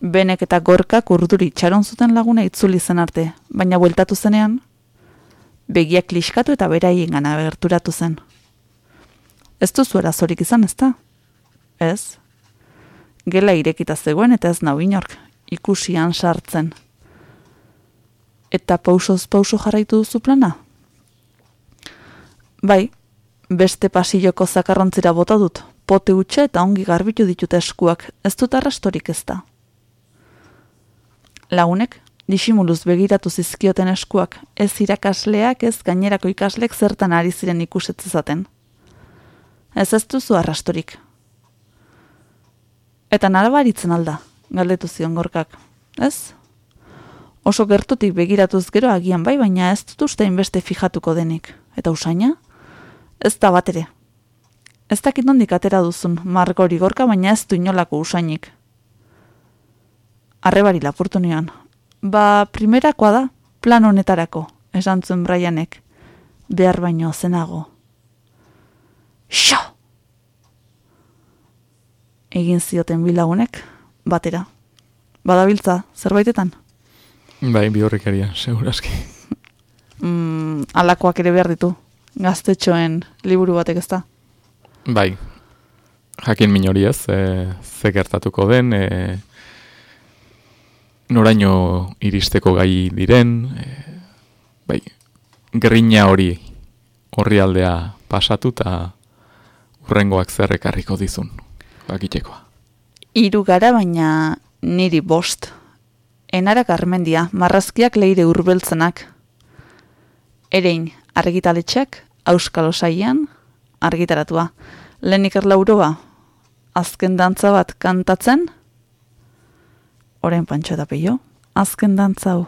Benek eta gorkak urduri txaron zuten laguna itzuli zen arte, baina bueltatu zenean, begiak liskatu eta beraien gana gerturatu zen. Ez duzu erazorik izan, ez da? Ez. Gela irekita zegoen eta ez nau inork, ikusian sartzen. Eta pausoz pauso jarraitu duzu plana? Bai, beste pasilloko zakarrontzira bota dut, pote utxe eta ongi garbitu ditut eskuak, ez dut arrastorik ez da. Lagunek, disimuluz begiratu zizkioten eskuak, ez irakasleak ez gainerako ikaslek zertan ari ziren ikusetzezaten. Ez ez duzu arrastorik. Eta narabaritzen alda, galdetu zion gorkak, ez? Oso gertutik begiratuz gero agian bai, baina ez dut uste beste fijatuko denik. Eta usaina? Ez da bat ere. Ez dakit nondik atera duzun, margori gorka, baina ez du inolako usainik. Arrebari lapurtu nion. Ba, primerakoa da, plan honetarako, esan zuen Brianek. Behar baino zenago. Xo! Egin zioten bilagunek, batera. Badabiltza, zerbaitetan? Bai, bi horrekaria, segurazki. Mm, alakoak ere behar ditu. Gaztetxoen liburu batek ez da. Bai, jakin minori ez, e, ze gertatuko den, e, noraino iristeko gai diren, e, bai, gerrina hori horri aldea pasatu eta urrengoak zerrekarriko dizun, bakitekoa. Hiru gara baina niri bost. Enara garmendia, marrazkiak leire urbeltzenak. Erein, argitaletxeak, auskalo saian, argitaratua. Lehenik erlauroa, azken dantza bat kantatzen, orain pantxo da peio, azken dantza hau.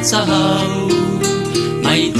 Dantza hau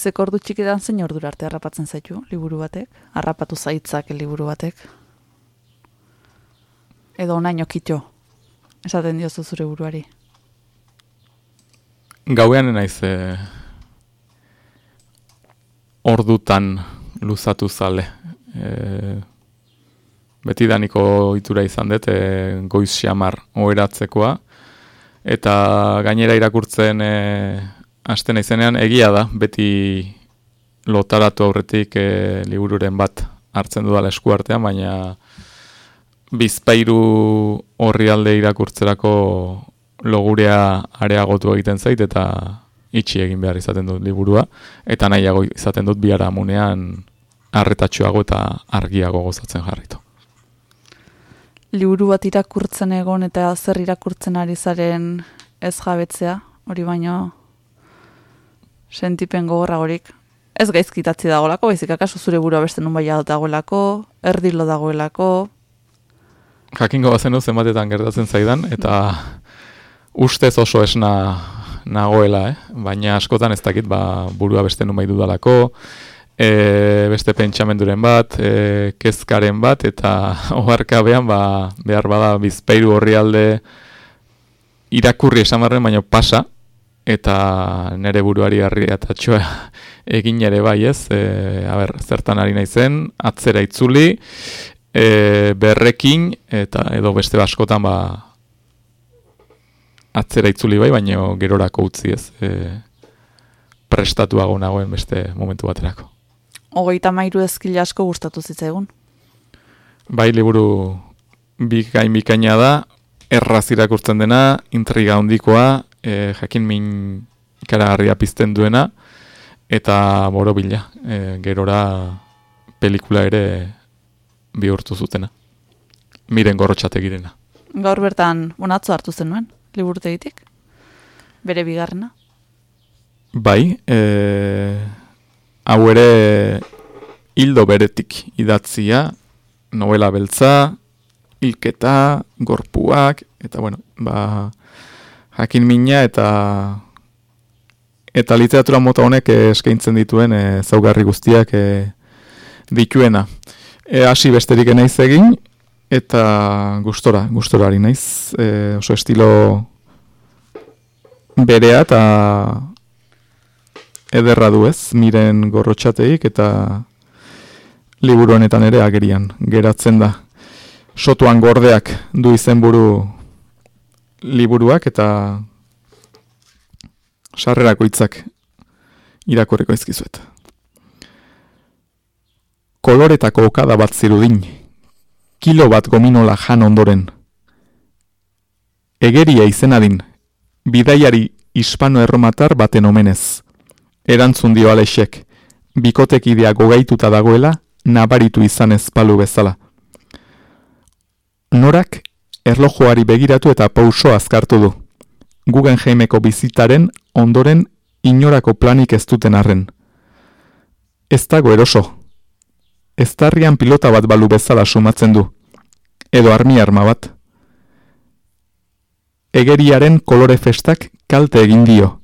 Goizeko ordu txikidan zein ordura arte harrapatzen zaitu liburu batek? Harrapatu zaitzak liburu batek? Edo onaino kitxo? Esaten diozu zure buruari. Gauean naiz e, ordutan luzatu zale. E, beti daniko itura izan dut, e, goiz xamar oheratzekoa. Eta gainera irakurtzen e, hasten izenean egia da, beti lotaratu aurretik e, libururen bat hartzen dudala eskuartean, baina bizpairu horri alde irakurtzerako logurea areagotu egiten zait eta itxi egin behar izaten dut liburua eta nahiago izaten dut biara amunean arretatxoago eta argiago gozatzen jarritu. Liburu bat irakurtzen egon eta zer irakurtzen ari zaren ez jabetzea, hori baino sentipen gogorragorik. Ez gaizkitatzi dagoelako, baizik akaso zure burua beste nun baina dagoelako, erdilo dagoelako, Jakingo bazenu zenbatetan gertatzen zaidan eta ustez oso esna nagoela, eh? baina askotan ez dakit ba, burua beste nun bai dudalako, e, beste pentsamenduren bat, e, kezkaren bat, eta oharkabean ba, behar bada bizpeiru horri alde irakurri esamarren, baina pasa, eta nere buruari harri eta txoa egin ere bai ez, e, a ber, zertan ari naizen, atzera itzuli, e, berrekin, eta edo beste askotan ba, atzera itzuli bai, baina gerorako utzi ez, e, prestatuago nagoen beste momentu baterako. Hogeita mairu ezkil asko gustatu zitzaigun. Bai, liburu bikain bikaina da, erraz irakurtzen dena, intriga handikoa, e, jakin min ikaragarria pizten duena, eta borobila, e, gerora pelikula ere bihurtu zutena. Miren gorrotxategirena. Gaur bertan, bonatzo hartu zenuen, liburutegitik? Bere bigarrena? Bai, e, hau ere hildo beretik idatzia, novela beltza, hilketa, gorpuak, eta bueno, ba, jakin mina eta eta literatura mota honek eh, eskaintzen dituen e, zaugarri guztiak e, dituena. E, hasi besterik naiz egin, eta gustora, gustora ari naiz, e, oso estilo berea eta ederra du ez, miren gorrotxateik eta liburu honetan ere agerian geratzen da. Sotuan gordeak du izenburu liburuak eta sarrerako hitzak irakurriko izkizuet. Koloretako okada bat zirudin, kilo bat gominola jan ondoren. Egeria izenadin, bidaiari hispano erromatar baten omenez. Erantzun dio Alexek, bikotekidea gogaituta dagoela, nabaritu izan ezpalu bezala. Norak erlojuari begiratu eta pauso azkartu du. Guggenheimeko bizitaren ondoren inorako planik ez duten arren. Ez dago eroso. Eztarrian pilota bat balu bezala sumatzen du. Edo armi arma bat. Egeriaren kolore festak kalte egin dio.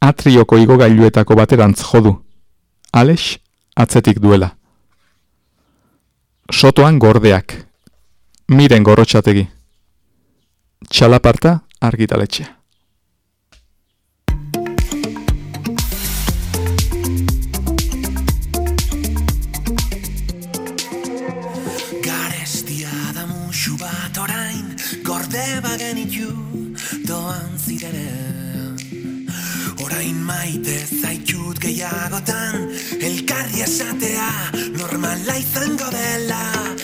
Atrioko igogailuetako baterantz jodu. Alex atzetik duela. Sotoan gordeak. Miren gorrotxategi. Txalaparta argitaletxea. Garestia da bat orain Gorde bagenitu doan zideren Orain maite zaitut gehiagotan Elkarri esatea normala izango dela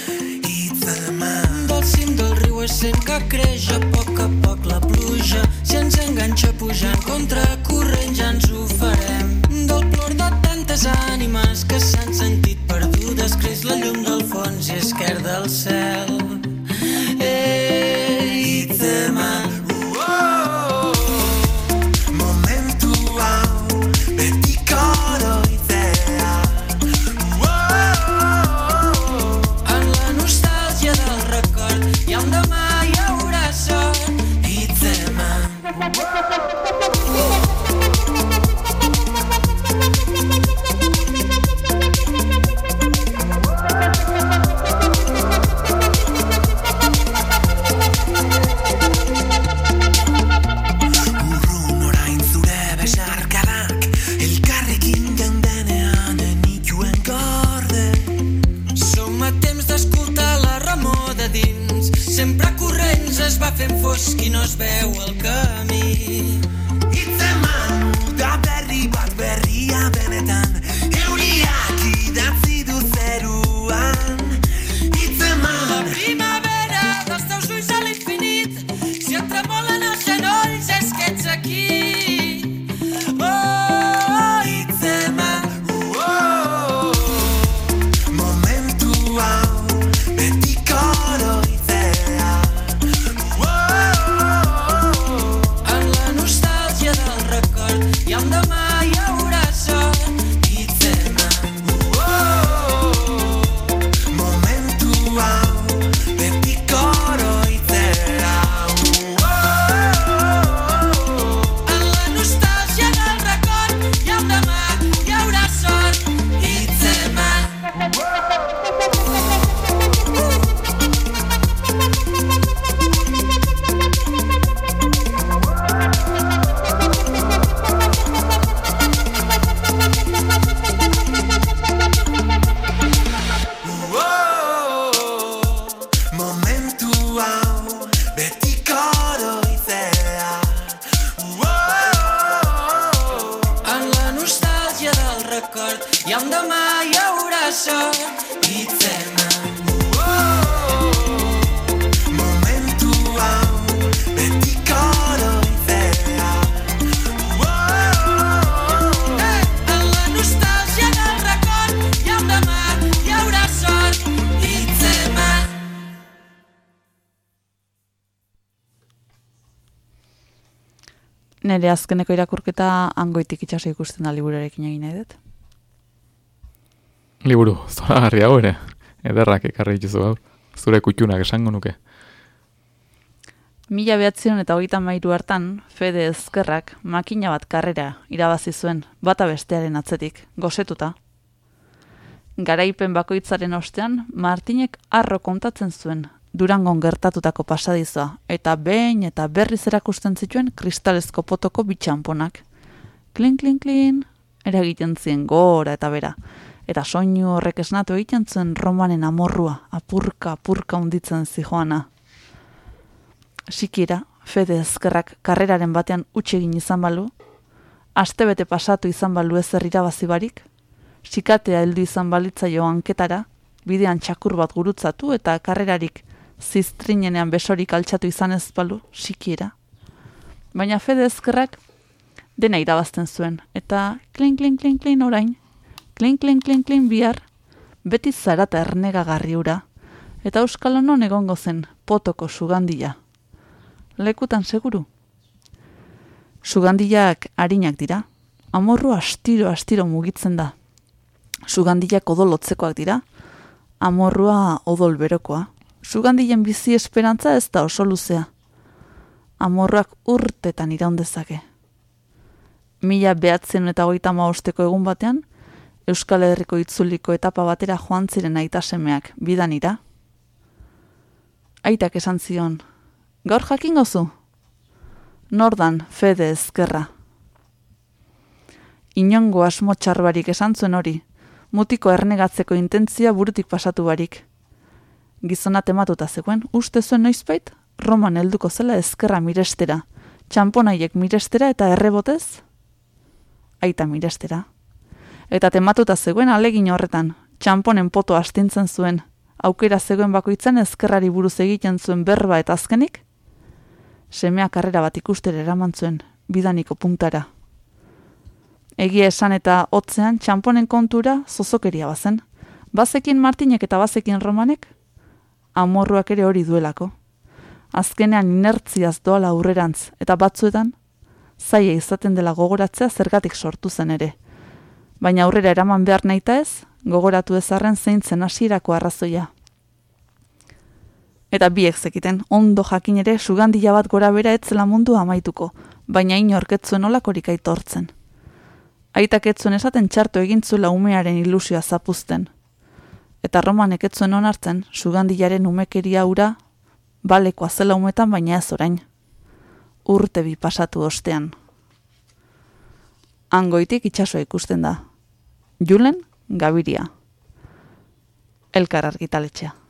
sent que creix a poc a poc la pluja. Si ens enganxa pujant contra corrent ja ens ho farem. Del plor de tantes ànimes que s'han sentit perdudes creix la llum del fons i esquerda el cel. there Nere azkeneko irakurketa angoitik itxaso ikusten da liburuarekin egin nahi dut. Liburu, zoragarri hau ere. Ederrak ekarri dituzu hau. Zure kutxunak esango nuke. Mila behatzion eta hogeita mairu hartan, Fede Ezkerrak makina bat karrera irabazi zuen, bata bestearen atzetik, gosetuta. Garaipen bakoitzaren ostean, Martinek arro kontatzen zuen, Durangon gertatutako pasadizoa, eta behin eta berriz erakusten zituen kristalezko potoko bitxanponak. Klin, klin, klin, eragiten zien gora eta bera. Eta soinu horrek esnatu egiten zuen romanen amorrua, apurka, apurka unditzen zijoana. Sikiera, Fede Ezkerrak karreraren batean utxe egin izan balu, astebete pasatu izan balu ezer irabazi barik, sikatea heldu izan balitzaio anketara, bidean txakur bat gurutzatu eta karrerarik ziztrinenean besorik altxatu izan ez balu, sikiera. Baina Fede Ezkerrak Dena irabazten zuen, eta klin, klin, klin, klin orain, klin, klin, klin, klin bihar, beti zarata ernegagarri ura, eta euskal honon egongo zen potoko sugandia. Lekutan seguru. Sugandiak harinak dira, amorru astiro astiro mugitzen da. Sugandiak odolotzekoak dira, amorrua odol berokoa. Sugandilen bizi esperantza ez da oso luzea. Amorruak urtetan iraun dezake. Mila behatzen eta goita maosteko egun batean, Euskal Herriko itzuliko etapa batera joan ziren aita semeak, bidanira. Aitak esan zion, gaur jakingo zu? Nordan, fede ezkerra. Inongo asmo txarbarik esan zuen hori, mutiko ernegatzeko intentzia burutik pasatu barik. Gizona tematuta zegoen, uste zuen noizbait, Roman helduko zela ezkerra mirestera, txamponaiek mirestera eta errebotez? Aita mirestera. Eta tematuta zegoen alegin horretan, txamponen poto astintzen zuen, aukera zegoen bakoitzan ezkerrari buruz egiten zuen berba eta azkenik? Semea karrera bat ikustera eraman zuen, bidaniko puntara. Egia esan eta hotzean txamponen kontura zozokeria bazen. Bazekin Martinek eta bazekin Romanek, amorruak ere hori duelako. Azkenean inertziaz doala aurrerantz eta batzuetan, zaila izaten dela gogoratzea zergatik sortu zen ere. Baina aurrera eraman behar nahita ez, gogoratu ezarren zein zen hasierako arrazoia. Eta biek zekiten, ondo jakin ere sugandila bat gora bera etzela mundu amaituko, baina inorketzuen olakorik aitortzen. Aitak etzuen esaten txarto egintzula umearen ilusioa zapuzten. Eta romanek etzuen onartzen, sugandilaren umekeria ura, balekoa zela umetan baina ez orain. Urte bi pasatu ostean. Angoitik itxasoa ikusten da. Julen, Gabiria. Elkar argitaletxea.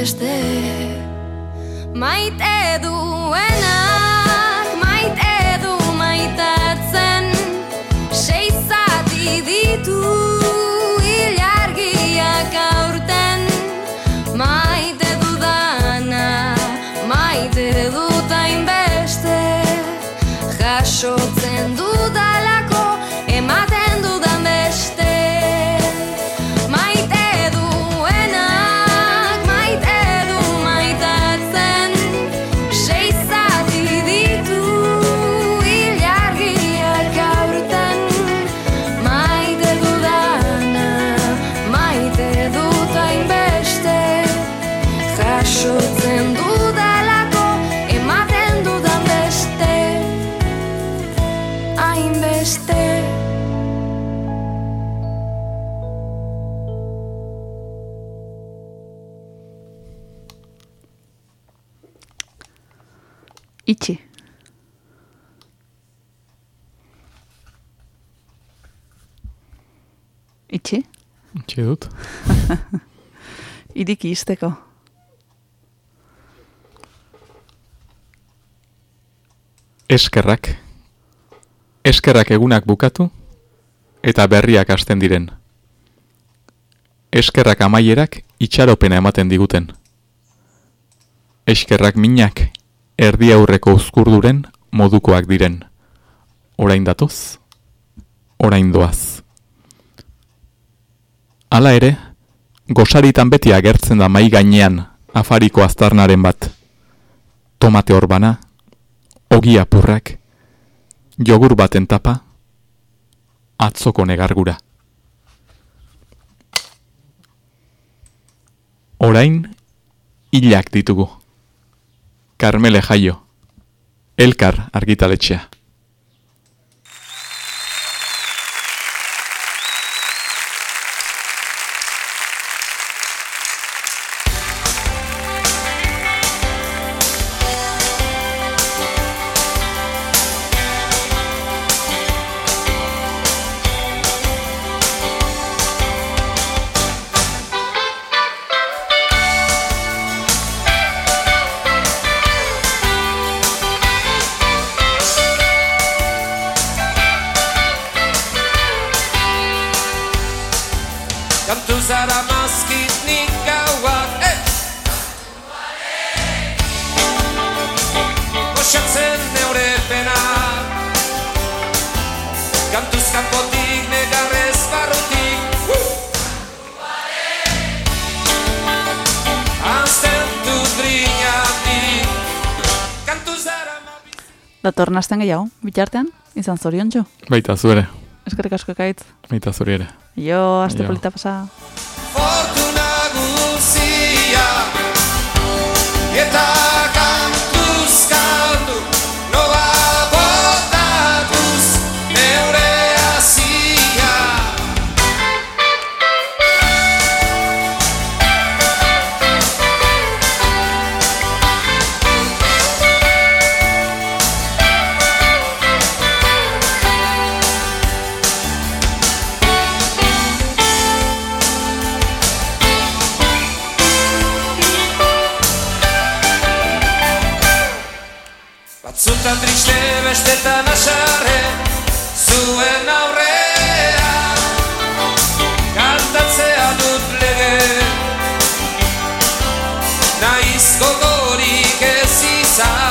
Hainbeste Itxi dut. Iriki izteko. Eskerrak. Eskerrak egunak bukatu eta berriak hasten diren. Eskerrak amaierak itxaropena ematen diguten. Eskerrak minak erdi aurreko uzkurduren modukoak diren. Orain datoz, orain doaz. Hala ere, gosaritan beti agertzen da mai gainean afariko aztarnaren bat. Tomate orbana, ogi apurrak, jogur baten tapa, atzoko negargura. Orain, hilak ditugu. Karmele jaio, elkar argitaletxea. Datorren astean gehiago, bitartean, izan zorion jo. Baita zuere, Eskerrik asko ekaitz. baita zuri ere. Jo, aste polita pasa. Naiz gogorik ez izan